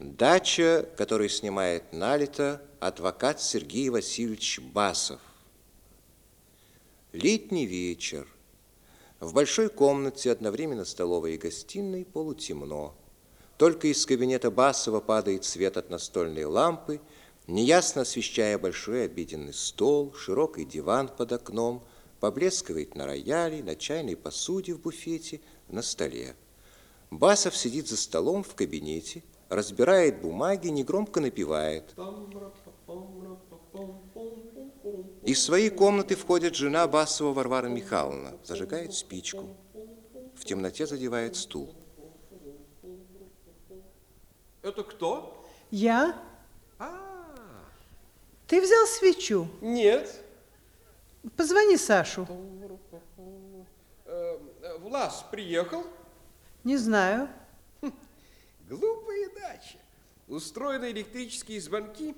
Дача, которую снимает налито адвокат Сергей Васильевич Басов. Летний вечер. В большой комнате, одновременно столовой и гостиной, полутемно. Только из кабинета Басова падает свет от настольной лампы, неясно освещая большой обеденный стол, широкий диван под окном, поблескивает на рояле, на чайной посуде в буфете, на столе. Басов сидит за столом в кабинете, разбирает бумаги, негромко напевает. Из своей комнаты входит жена Басова Варвара Михайловна, зажигает спичку. В темноте задевает стул. Это кто? Я? А, Ты взял свечу? нет. Позвони Сашу. Э, э, Влас приехал. Не знаю. Глупая дача. Устроены электрические звонки,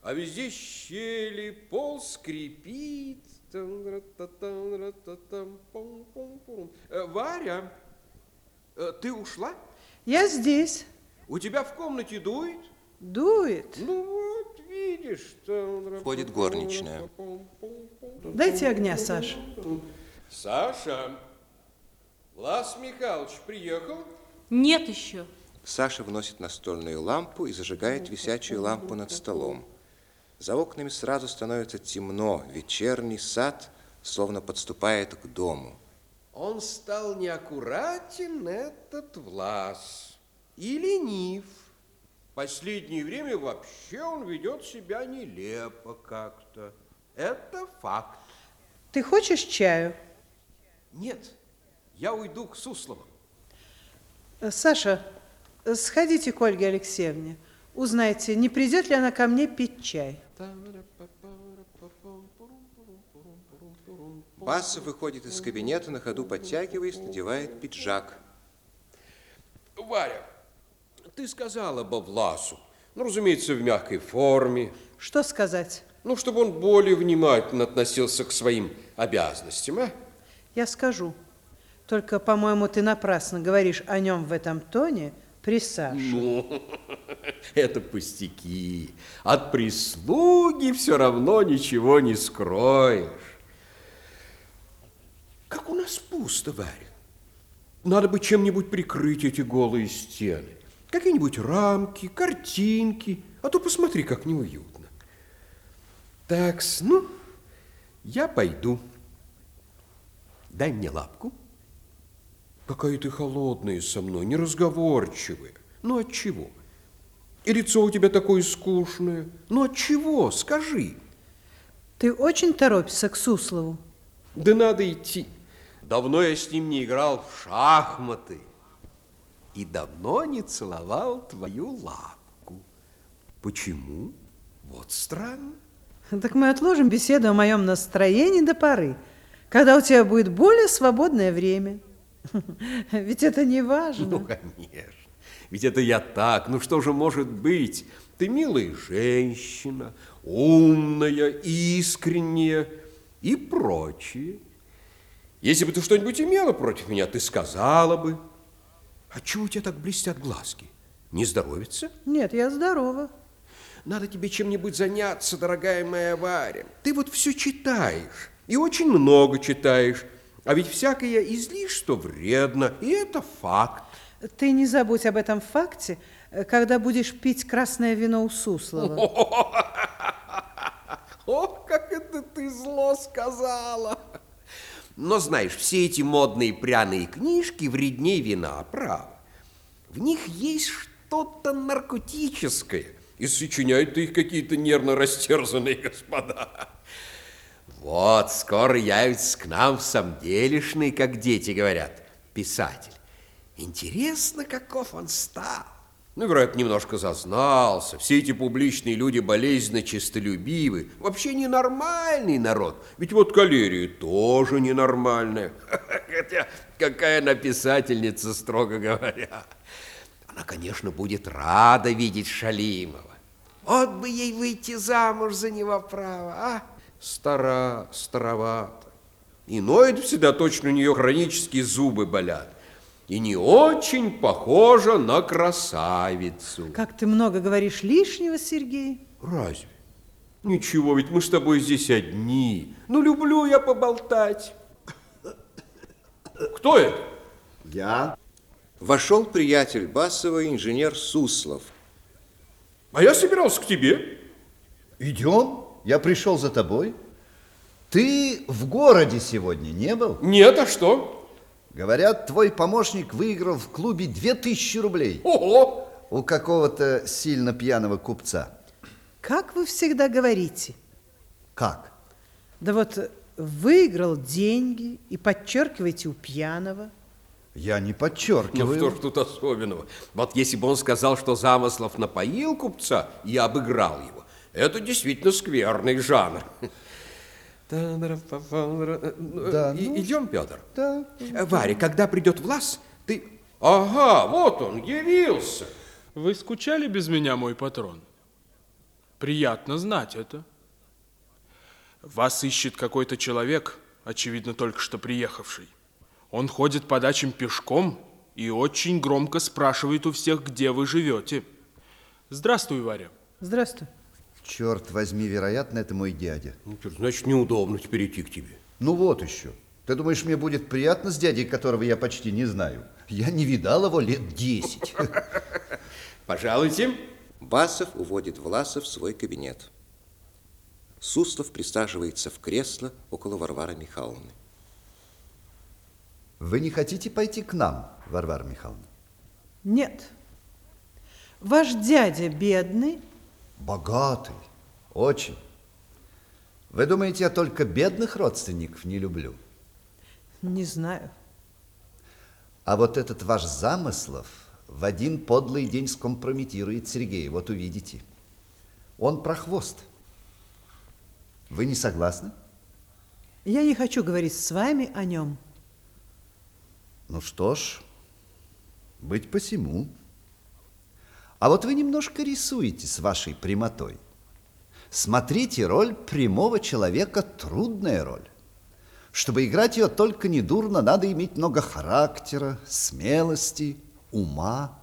а везде щели, пол скрипит. Варя, ты ушла? Я здесь. У тебя в комнате дует? Дует. Ну вот, видишь. там, Входит горничная. Дайте огня, Саш. Саша, Влас Михайлович приехал? Нет еще. Саша вносит настольную лампу и зажигает висячую лампу над столом. За окнами сразу становится темно. Вечерний сад словно подступает к дому. Он стал неаккуратен, этот Влас, и ленив. Последнее время вообще он ведет себя нелепо как-то. Это факт. Ты хочешь чаю? Нет, я уйду к Суслову. Э, Саша, сходите к Ольге Алексеевне. Узнайте, не придет ли она ко мне пить чай. Басов выходит из кабинета, на ходу подтягиваясь, надевает пиджак. Варя, ты сказала бы Власу, ну, разумеется, в мягкой форме, Что сказать? ну, чтобы он более внимательно относился к своим обязанностям, а? Я скажу. Только, по-моему, ты напрасно говоришь о нем в этом тоне при. Ну, это пустяки. От прислуги все равно ничего не скроешь. Как у нас пусто, Варя. Надо бы чем-нибудь прикрыть эти голые стены. Какие-нибудь рамки, картинки. А то посмотри, как неуютно. Так, ну, я пойду. Дай мне лапку. Какая ты холодная со мной, неразговорчивая. Ну, от чего? И лицо у тебя такое скучное. Ну, от чего? Скажи. Ты очень торопишься к Суслову. Да надо идти. Давно я с ним не играл в шахматы. И давно не целовал твою лапку. Почему? Вот странно. Так мы отложим беседу о моем настроении до поры, когда у тебя будет более свободное время. Ведь это не важно. Ну, конечно. Ведь это я так. Ну, что же может быть? Ты милая женщина, умная, искренняя и прочее. Если бы ты что-нибудь имела против меня, ты сказала бы. А чего у тебя так блестят глазки? Не здоровится? Нет, я здорова. Надо тебе чем-нибудь заняться, дорогая моя Варя. Ты вот все читаешь, и очень много читаешь. А ведь всякое излишество вредно, и это факт. Ты не забудь об этом факте, когда будешь пить красное вино у Суслова. О, как это ты зло сказала! Но знаешь, все эти модные пряные книжки вреднее вина, право. В них есть что-то наркотическое, и сочиняют их какие-то нервно растерзанные господа. Вот, скоро явится к нам в самом делешный, как дети говорят, писатель. Интересно, каков он стал. Ну, вероятно, немножко зазнался. Все эти публичные люди болезненно честолюбивы. Вообще ненормальный народ. Ведь вот калерия тоже ненормальная. Хотя какая она писательница, строго говоря. Она, конечно, будет рада видеть Шалимова. Вот бы ей выйти замуж за него право, а? Стара, старовата. И ноет всегда точно у нее хронические зубы болят. и не очень похожа на красавицу. Как ты много говоришь лишнего, Сергей. Разве? Ничего, ведь мы с тобой здесь одни. Ну, люблю я поболтать. Кто это? Я? Вошел приятель Басова, инженер Суслов. А я собирался к тебе. Идем? Я пришел за тобой. Ты в городе сегодня не был? Нет, а что? Говорят, твой помощник выиграл в клубе 2000 рублей Ого! у какого-то сильно пьяного купца. Как вы всегда говорите. Как? Да вот выиграл деньги и подчеркиваете у пьяного. Я не Ну, подчеркиваю. что ж тут особенного? Вот если бы он сказал, что Замыслов напоил купца и обыграл его, это действительно скверный жанр. Да, И- ну. Идем, Петр. Да. Э, Варя, когда придет Влас, ты... Ага, вот он, явился. Вы скучали без меня, мой патрон? Приятно знать это. Вас ищет какой-то человек, очевидно, только что приехавший. Он ходит по дачам пешком и очень громко спрашивает у всех, где вы живете. Здравствуй, Варя. Здравствуй. Черт возьми, вероятно, это мой дядя. Ну, чё, Значит, неудобно теперь идти к тебе. Ну вот еще. Ты думаешь, мне будет приятно с дядей, которого я почти не знаю? Я не видал его лет десять. Пожалуйте. Басов уводит Власа в свой кабинет. Суслов присаживается в кресло около Варвары Михайловны. Вы не хотите пойти к нам, Варвара Михайловна? Нет. Ваш дядя бедный, Богатый. Очень. Вы думаете, я только бедных родственников не люблю? не знаю. А вот этот ваш замыслов в один подлый день скомпрометирует Сергея, вот увидите. Он прохвост. Вы не согласны? Я не хочу говорить с вами о нем. Ну что ж, быть посему. А вот вы немножко рисуете с вашей прямотой. Смотрите, роль прямого человека – трудная роль. Чтобы играть ее только недурно, надо иметь много характера, смелости, ума.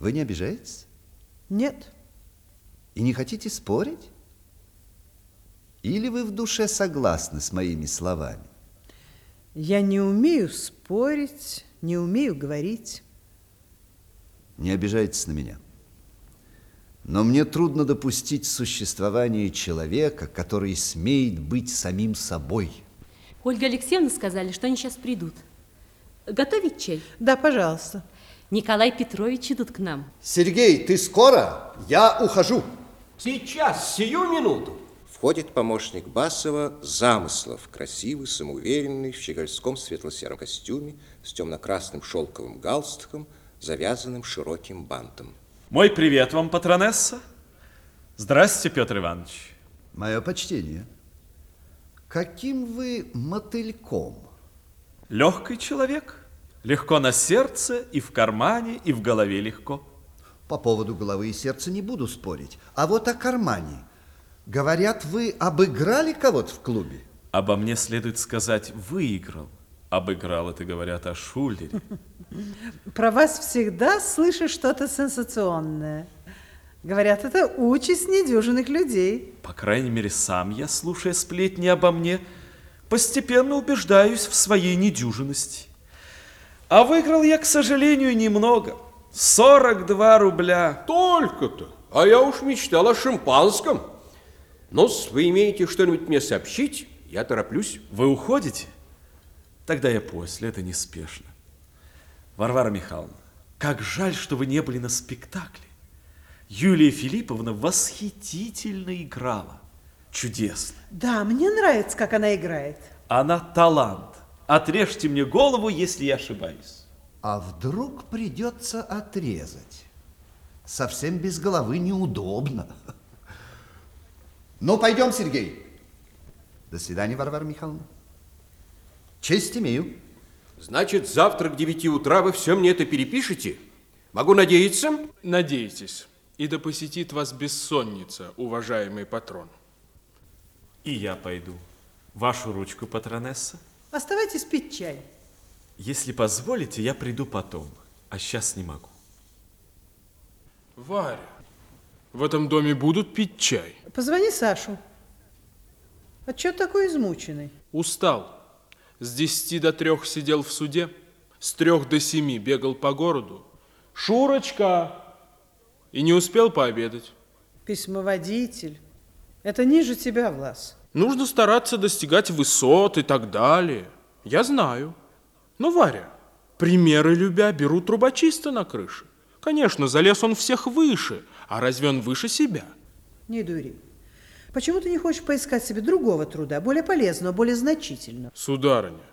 Вы не обижаетесь? Нет. И не хотите спорить? Или вы в душе согласны с моими словами? Я не умею спорить, не умею говорить. Не обижайтесь на меня. Но мне трудно допустить существование человека, который смеет быть самим собой. Ольга Алексеевна сказали, что они сейчас придут. Готовить чай? Да, пожалуйста. Николай Петрович идут к нам. Сергей, ты скоро? Я ухожу. Сейчас, сию минуту. Входит помощник Басова Замыслов, красивый, самоуверенный, в щегольском светло-сером костюме, с темно-красным шелковым галстуком, завязанным широким бантом. Мой привет вам, патронесса. Здрасте, Петр Иванович. Мое почтение. Каким вы мотыльком? Легкий человек. Легко на сердце, и в кармане, и в голове легко. По поводу головы и сердца не буду спорить. А вот о кармане. Говорят, вы обыграли кого-то в клубе? Обо мне следует сказать «выиграл». Обыграл это, говорят, о Шулере. Про вас всегда слышу что-то сенсационное. Говорят, это участь недюжинных людей. По крайней мере, сам я, слушая сплетни обо мне, постепенно убеждаюсь в своей недюжинности. А выиграл я, к сожалению, немного. 42 рубля. Только-то. А я уж мечтал о шампанском. Но вы имеете что-нибудь мне сообщить? Я тороплюсь. Вы уходите? Тогда я после, это неспешно. Варвара Михайловна, как жаль, что вы не были на спектакле. Юлия Филипповна восхитительно играла. Чудесно. Да, мне нравится, как она играет. Она талант. Отрежьте мне голову, если я ошибаюсь. А вдруг придется отрезать? Совсем без головы неудобно. Ну, пойдем, Сергей. До свидания, Варвара Михайловна. Честь имею. Значит, завтра к 9 утра вы все мне это перепишете? Могу надеяться? Надейтесь. И да посетит вас бессонница, уважаемый патрон. И я пойду. Вашу ручку, патронесса. Оставайтесь пить чай. Если позволите, я приду потом, а сейчас не могу. Варя, в этом доме будут пить чай? Позвони Сашу. А чё такой измученный? Устал. С десяти до трех сидел в суде, с трех до семи бегал по городу. Шурочка! И не успел пообедать. Письмоводитель. Это ниже тебя, Влас. Нужно стараться достигать высот и так далее. Я знаю. Но, Варя, примеры любя берут трубочиста на крыше. Конечно, залез он всех выше, а разве он выше себя? Не дури. Почему ты не хочешь поискать себе другого труда, более полезного, более значительного? Сударыня,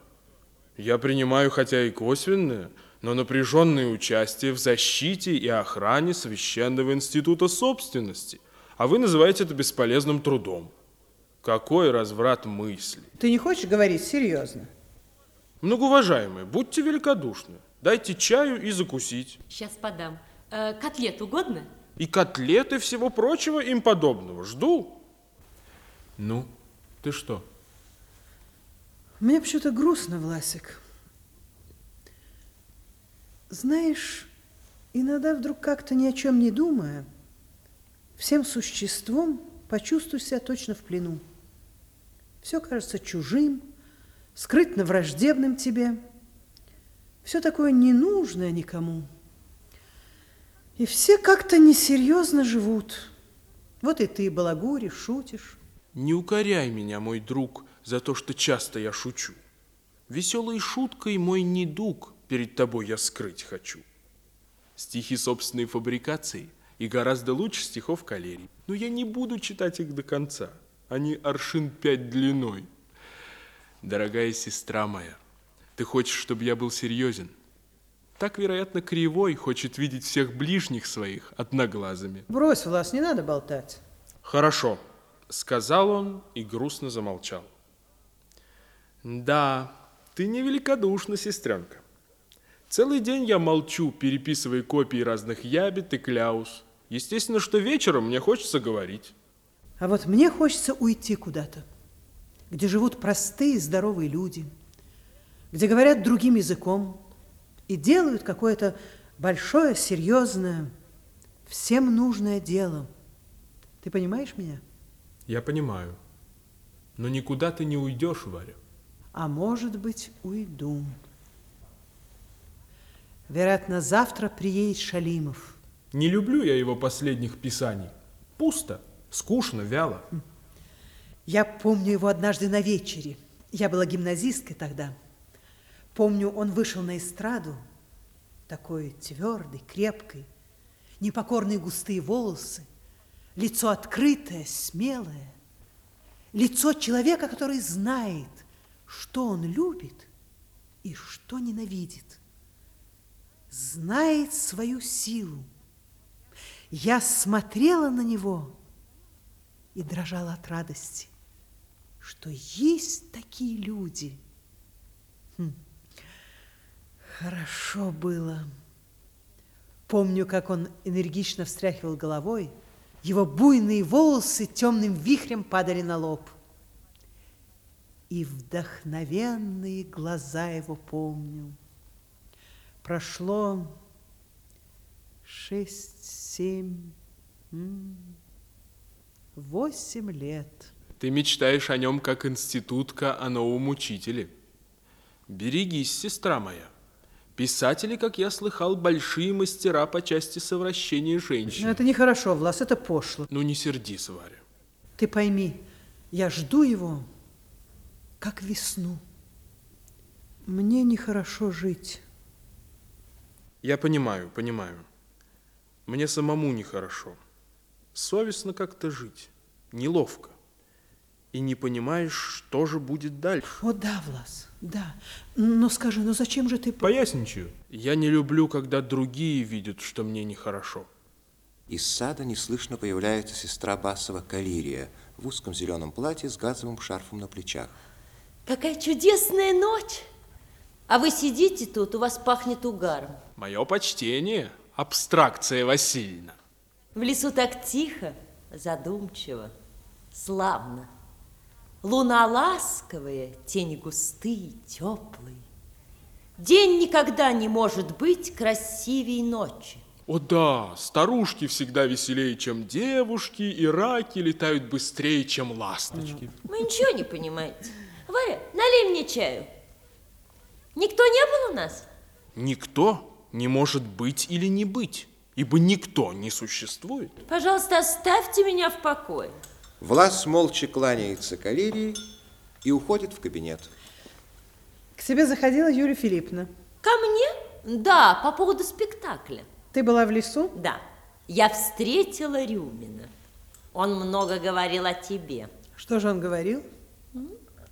я принимаю хотя и косвенное, но напряженное участие в защите и охране священного института собственности, а вы называете это бесполезным трудом. Какой разврат мысли. Ты не хочешь говорить серьезно? Многоуважаемые, будьте великодушны. Дайте чаю и закусить. Сейчас подам. Э, котлет угодно? И котлеты всего прочего им подобного. Жду. Ну, ты что? Мне почему-то грустно, Власик. Знаешь, иногда вдруг как-то ни о чем не думая, всем существом почувствую себя точно в плену. Все кажется чужим, скрытно враждебным тебе. Все такое ненужное никому. И все как-то несерьезно живут. Вот и ты балагуришь, шутишь. Не укоряй меня, мой друг, за то, что часто я шучу. Веселой шуткой мой недуг перед тобой я скрыть хочу. Стихи собственной фабрикации и гораздо лучше стихов калерий. Но я не буду читать их до конца. Они аршин пять длиной. Дорогая сестра моя, ты хочешь, чтобы я был серьезен? Так, вероятно, кривой хочет видеть всех ближних своих одноглазыми. Брось, Влас, не надо болтать. Хорошо, сказал он и грустно замолчал. Да, ты не великодушна, сестренка. Целый день я молчу, переписывая копии разных ябед и кляус. Естественно, что вечером мне хочется говорить. А вот мне хочется уйти куда-то, где живут простые здоровые люди, где говорят другим языком и делают какое-то большое, серьезное, всем нужное дело. Ты понимаешь меня? Я понимаю. Но никуда ты не уйдешь, Варя. А может быть, уйду. Вероятно, завтра приедет Шалимов. Не люблю я его последних писаний. Пусто, скучно, вяло. Я помню его однажды на вечере. Я была гимназисткой тогда. Помню, он вышел на эстраду, такой твердый, крепкий, непокорные густые волосы, лицо открытое, смелое, лицо человека, который знает, что он любит и что ненавидит, знает свою силу. Я смотрела на него и дрожала от радости, что есть такие люди. Хм. Хорошо было. Помню, как он энергично встряхивал головой, его буйные волосы темным вихрем падали на лоб. И вдохновенные глаза его помню. Прошло шесть, семь, восемь лет. Ты мечтаешь о нем, как институтка о новом учителе. Берегись, сестра моя. Писатели, как я слыхал, большие мастера по части совращения Но женщин. это нехорошо, Влас, это пошло. Ну не сердись, Варя. Ты пойми, я жду его, как весну. Мне нехорошо жить. Я понимаю, понимаю. Мне самому нехорошо. Совестно как-то жить. Неловко. И не понимаешь, что же будет дальше. О, да, Влас, да. Но скажи, ну зачем же ты... по- Поясничаю. Я не люблю, когда другие видят, что мне нехорошо. Из сада неслышно появляется сестра Басова Калирия в узком зеленом платье с газовым шарфом на плечах. Какая чудесная ночь! А вы сидите тут, у вас пахнет угаром. Мое почтение, абстракция Васильевна. В лесу так тихо, задумчиво, славно. Луна ласковая, тени густые, теплые. День никогда не может быть красивей ночи. О да, старушки всегда веселее, чем девушки, и раки летают быстрее, чем ласточки. Вы ничего не понимаете. Варя, налей мне чаю. Никто не был у нас? Никто не может быть или не быть, ибо никто не существует. Пожалуйста, оставьте меня в покое. Влас молча кланяется калерии и уходит в кабинет. К тебе заходила Юлия Филипповна. Ко мне? Да, по поводу спектакля. Ты была в лесу? Да, я встретила Рюмина. Он много говорил о тебе. Что же он говорил?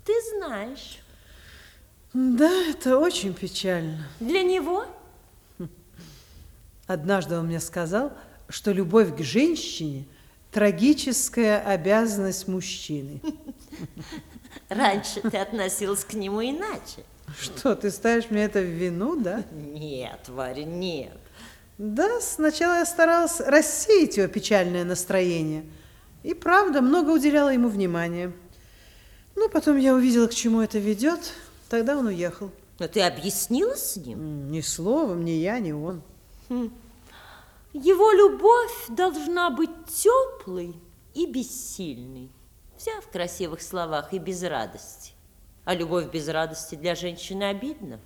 Ты знаешь. Да, это очень печально. Для него Однажды он мне сказал, что любовь к женщине – трагическая обязанность мужчины. раньше ты относилась к нему иначе. Что, ты ставишь мне это в вину, да? Нет, Варя, нет. Да, сначала я старалась рассеять его печальное настроение. И правда, много уделяла ему внимания. Ну, потом я увидела, к чему это ведет. Тогда он уехал. Но ты объяснила с ним? Ни словом, ни я, ни он. Его любовь должна быть теплой и бессильной. Вся в красивых словах и без радости. А любовь без радости для женщины обидна.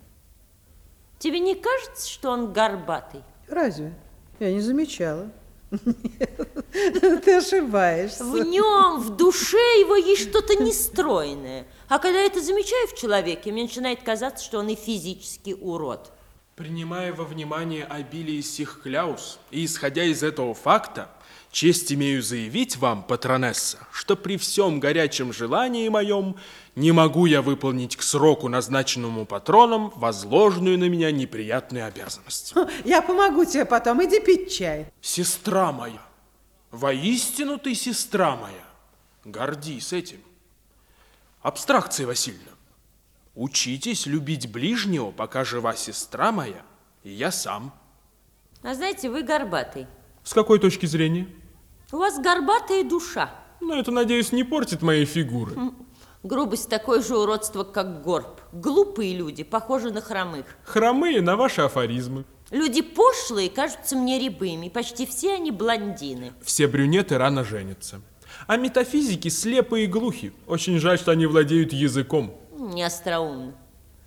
Тебе не кажется, что он горбатый? Разве? Я не замечала. Нет, Ты ошибаешься. В нем, в душе его есть что-то нестройное. А когда я это замечаю в человеке, мне начинает казаться, что он и физически урод. Принимая во внимание обилие сих кляус и исходя из этого факта, честь имею заявить вам, патронесса, что при всем горячем желании моем не могу я выполнить к сроку, назначенному патроном, возложенную на меня неприятную обязанность. Я помогу тебе потом. Иди пить чай. Сестра моя, воистину ты сестра моя, гордись этим. Абстракция Васильевна, учитесь любить ближнего, пока жива сестра моя и я сам. А знаете, вы горбатый. С какой точки зрения? У вас горбатая душа. Ну, это, надеюсь, не портит моей фигуры. Грубость такое же уродство, как горб. Глупые люди, похожи на хромых. Хромые на ваши афоризмы. Люди пошлые кажутся мне рябыми. Почти все они блондины. Все брюнеты рано женятся. А метафизики слепы и глухи. Очень жаль, что они владеют языком. Не остроумно.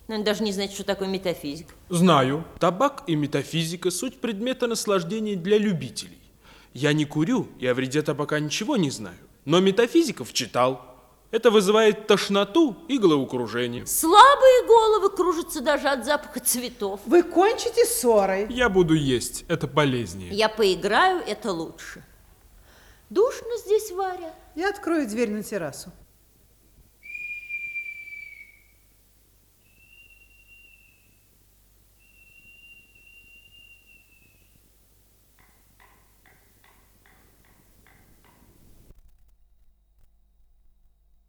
Но даже не знать, что такое метафизик. Знаю, табак и метафизика – суть предмета наслаждения для любителей. Я не курю и о вреде табака ничего не знаю, но метафизиков читал. Это вызывает тошноту и головокружение. Слабые головы кружатся даже от запаха цветов. Вы кончите ссорой. Я буду есть, это полезнее. Я поиграю, это лучше. Душно здесь, Варя. Я открою дверь на террасу.